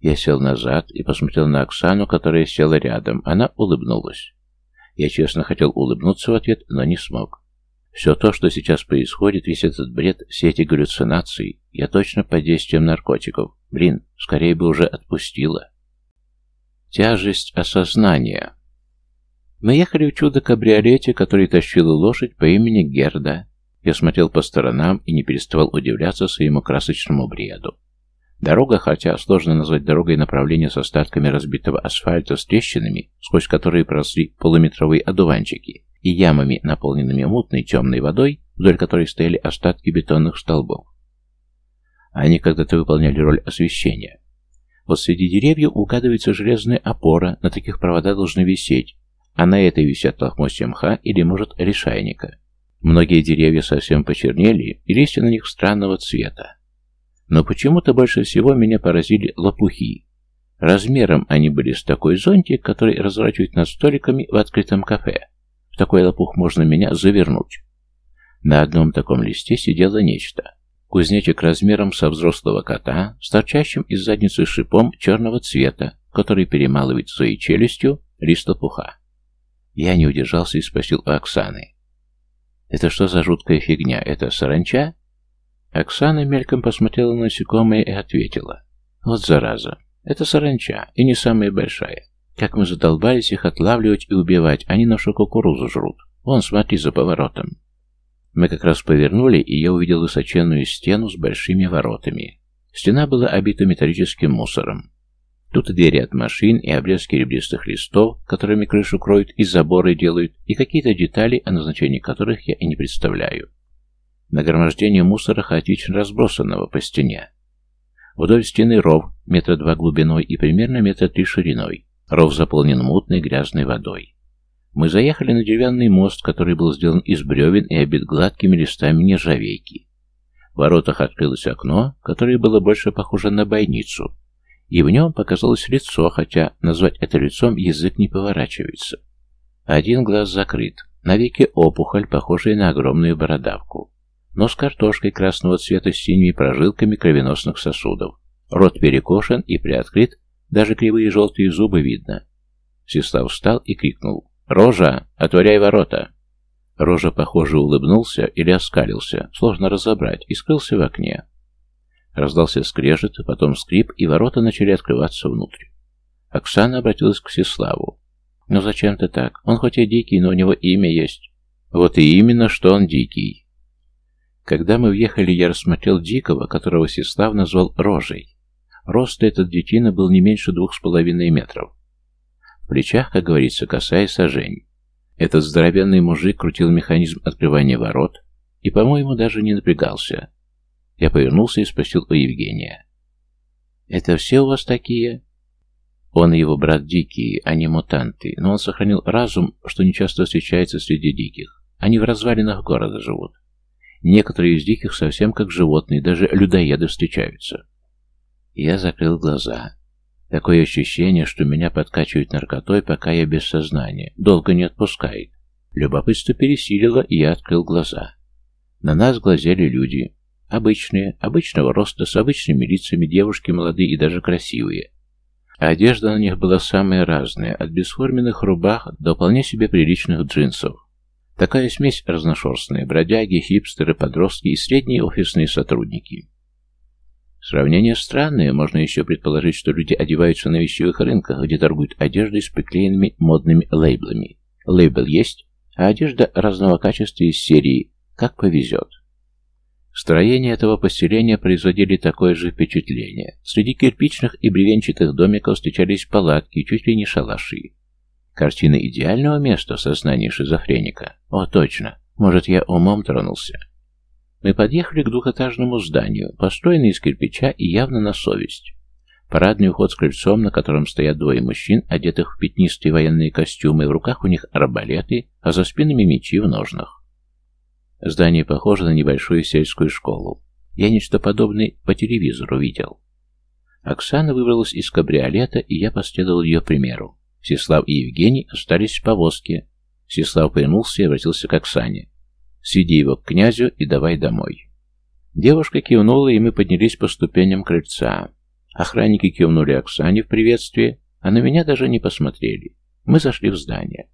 Я сел назад и посмотрел на Оксану, которая села рядом. Она улыбнулась. Я честно хотел улыбнуться в ответ, но не смог. Все то, что сейчас происходит, весь этот бред, все эти галлюцинации, я точно под действием наркотиков. Блин, скорее бы уже отпустила. Тяжесть осознания. Мы ехали в чудо-кабриолете, который тащила лошадь по имени Герда. Я смотрел по сторонам и не переставал удивляться своему красочному бреду. Дорога, хотя сложно назвать дорогой направление с остатками разбитого асфальта с трещинами, сквозь которые просли полуметровые одуванчики, и ямами, наполненными мутной темной водой, вдоль которой стояли остатки бетонных столбов. Они когда-то выполняли роль освещения. Вот среди деревьев угадывается железная опора, на таких провода должны висеть, а на этой висят лохмотья мха или, может, решайника. Многие деревья совсем почернели, и листья на них странного цвета. Но почему-то больше всего меня поразили лопухи. Размером они были с такой зонтик, который разворачивают над столиками в открытом кафе. В такой лопух можно меня завернуть. На одном таком листе сидело нечто. Кузнечик размером со взрослого кота, с торчащим из задницы шипом черного цвета, который перемалывает своей челюстью лист лопуха. Я не удержался и спросил у Оксаны. «Это что за жуткая фигня? Это саранча?» Оксана мельком посмотрела на насекомое и ответила. «Вот зараза. Это саранча, и не самая большая. Как мы задолбались их отлавливать и убивать, они нашу кукурузу жрут. Вон, смотри за поворотом». Мы как раз повернули, и я увидел высоченную стену с большими воротами. Стена была обита металлическим мусором. Тут и двери от машин, и обрезки ребристых листов, которыми крышу кроют и заборы делают, и какие-то детали, о назначении которых я и не представляю. Нагромождение мусора хаотично разбросанного по стене. Вдоль стены ров, метра два глубиной и примерно метра три шириной. Ров заполнен мутной грязной водой. Мы заехали на деревянный мост, который был сделан из бревен и обит гладкими листами нержавейки. В воротах открылось окно, которое было больше похоже на бойницу, и в нем показалось лицо, хотя назвать это лицом язык не поворачивается. Один глаз закрыт, навеки опухоль, похожая на огромную бородавку. Нос картошкой красного цвета с синими прожилками кровеносных сосудов. Рот перекошен и приоткрыт, даже кривые желтые зубы видно. Сестав встал и крикнул «Рожа, отворяй ворота!» Рожа, похоже, улыбнулся или оскалился, сложно разобрать, и скрылся в окне. Раздался скрежет, потом скрип, и ворота начали открываться внутрь. Оксана обратилась к Всеславу. «Ну зачем ты так? Он хоть и дикий, но у него имя есть». «Вот и именно, что он дикий». Когда мы въехали, я рассмотрел Дикого, которого Всеслав назвал Рожей. Рост этот детина был не меньше двух с половиной метров. В плечах, как говорится, косая сажень. Этот здоровенный мужик крутил механизм открывания ворот и, по-моему, даже не напрягался. Я повернулся и спросил у Евгения. «Это все у вас такие?» Он и его брат дикие, а не мутанты, но он сохранил разум, что нечасто встречается среди диких. Они в развалинах города живут. Некоторые из диких совсем как животные, даже людоеды встречаются. Я закрыл глаза. Такое ощущение, что меня подкачивают наркотой, пока я без сознания. Долго не отпускает. Любопытство пересилило, и я открыл глаза. На нас глазели люди. Обычные, обычного роста, с обычными лицами, девушки молодые и даже красивые. Одежда на них была самая разная, от бесформенных рубах до вполне себе приличных джинсов. Такая смесь разношерстная, бродяги, хипстеры, подростки и средние офисные сотрудники. Сравнение странное, можно еще предположить, что люди одеваются на вещевых рынках, где торгуют одеждой с приклеенными модными лейблами. Лейбл есть, а одежда разного качества из серии «Как повезет». Строения этого поселения производили такое же впечатление. Среди кирпичных и бревенчатых домиков встречались палатки, чуть ли не шалаши. Картина идеального места в сознании шизофреника. О, точно. Может, я умом тронулся. Мы подъехали к двухэтажному зданию, построенное из кирпича и явно на совесть. Парадный уход с крыльцом, на котором стоят двое мужчин, одетых в пятнистые военные костюмы, в руках у них арбалеты, а за спинами мечи в ножнах. Здание похоже на небольшую сельскую школу. Я нечто подобное по телевизору видел. Оксана выбралась из кабриолета, и я последовал ее примеру. Всеслав и Евгений остались в повозке. Всеслав повернулся и обратился к Оксане. «Сведи его к князю и давай домой». Девушка кивнула, и мы поднялись по ступеням крыльца. Охранники кивнули Оксане в приветствие, а на меня даже не посмотрели. Мы зашли в здание.